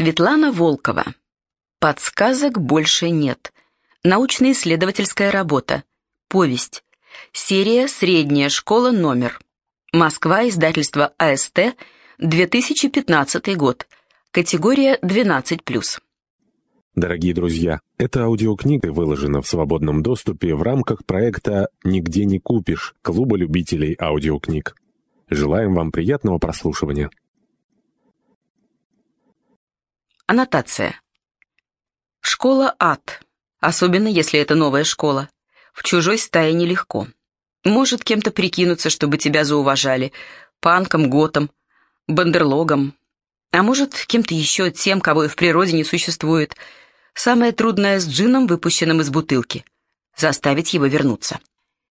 Светлана Волкова. Подсказок больше нет. Научно-исследовательская работа. Повесть. Серия «Средняя школа номер». Москва, издательство АСТ, 2015 год. Категория 12+. Дорогие друзья, эта аудиокнига выложена в свободном доступе в рамках проекта «Нигде не купишь» Клуба любителей аудиокниг. Желаем вам приятного прослушивания. Аннотация. Школа ад, особенно если это новая школа. В чужой стае нелегко. Может кем-то прикинуться, чтобы тебя зауважали, панком, готом, бандерлогом, а может кем-то еще тем, кого и в природе не существует. Самое трудное с джином, выпущенным из бутылки — заставить его вернуться.